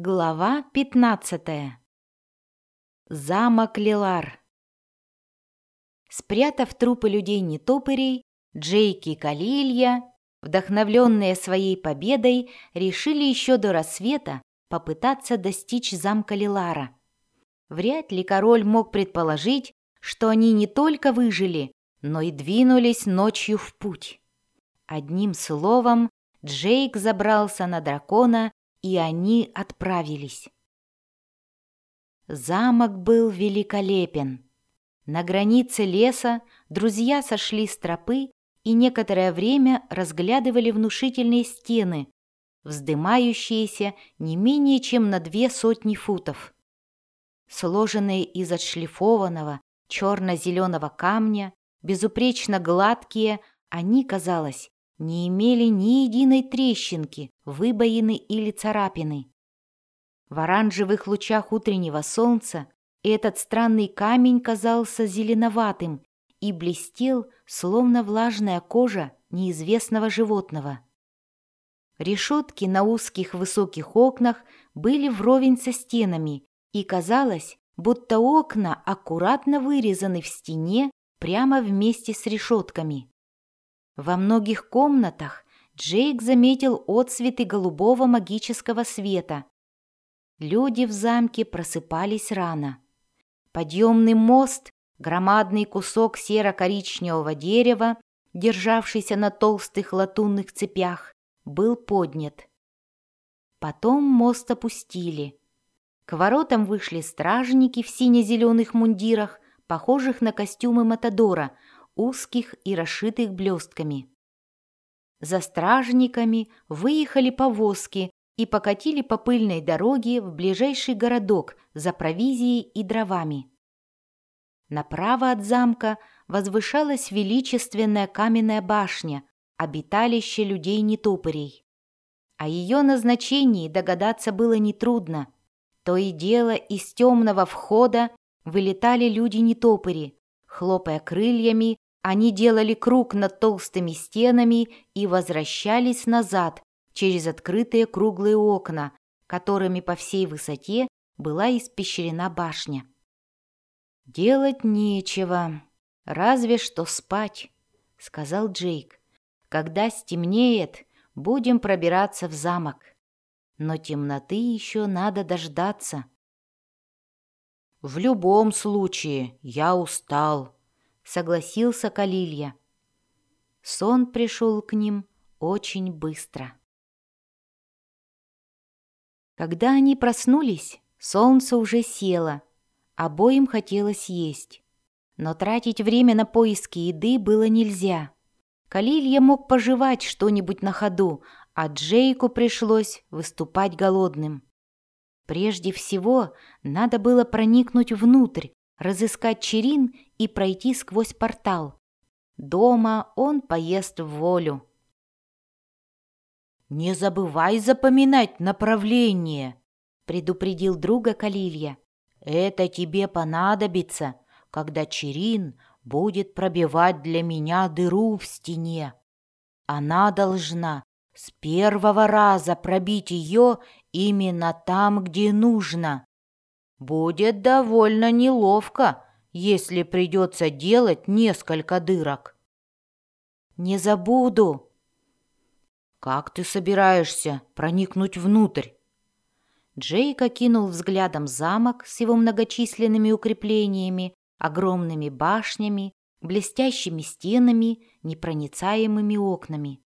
Глава 15. Замок Лилар. Спрятав трупы людей-нетопырей, Джейки и Калилья, вдохновленные своей победой, решили еще до рассвета попытаться достичь замка Лилара. Вряд ли король мог предположить, что они не только выжили, но и двинулись ночью в путь. Одним словом, Джейк забрался на дракона и они отправились. Замок был великолепен. На границе леса друзья сошли с тропы и некоторое время разглядывали внушительные стены, вздымающиеся не менее чем на две сотни футов. Сложенные из отшлифованного черно-зеленого камня, безупречно гладкие, они, казалось, не имели ни единой трещинки, выбоины или царапины. В оранжевых лучах утреннего солнца этот странный камень казался зеленоватым и блестел, словно влажная кожа неизвестного животного. Решетки на узких высоких окнах были вровень со стенами, и казалось, будто окна аккуратно вырезаны в стене прямо вместе с решетками. Во многих комнатах Джейк заметил отсветы голубого магического света. Люди в замке просыпались рано. Подъемный мост, громадный кусок серо-коричневого дерева, державшийся на толстых латунных цепях, был поднят. Потом мост опустили. К воротам вышли стражники в сине-зеленых мундирах, похожих на костюмы Матадора – узких и расшитых блестками. За стражниками выехали повозки и покатили по пыльной дороге в ближайший городок за провизией и дровами. Направо от замка возвышалась величественная каменная башня, обиталище людей-нетопырей. О ее назначении догадаться было нетрудно. То и дело из темного входа вылетали люди-нетопыри, хлопая крыльями они делали круг над толстыми стенами и возвращались назад через открытые круглые окна, которыми по всей высоте была испещрена башня. «Делать нечего, разве что спать», — сказал Джейк. «Когда стемнеет, будем пробираться в замок. Но темноты еще надо дождаться». «В любом случае, я устал», согласился Калилья. Сон пришел к ним очень быстро. Когда они проснулись, солнце уже село, обоим хотелось есть. Но тратить время на поиски еды было нельзя. Калилья мог пожевать что-нибудь на ходу, а Джейку пришлось выступать голодным. Прежде всего, надо было проникнуть внутрь, разыскать Черин и пройти сквозь портал. Дома он поест в волю. «Не забывай запоминать направление», — предупредил друга Калилья. «Это тебе понадобится, когда Черин будет пробивать для меня дыру в стене. Она должна с первого раза пробить ее именно там, где нужно. Будет довольно неловко, если придется делать несколько дырок. Не забуду. Как ты собираешься проникнуть внутрь? Джейк окинул взглядом замок с его многочисленными укреплениями, огромными башнями, блестящими стенами, непроницаемыми окнами.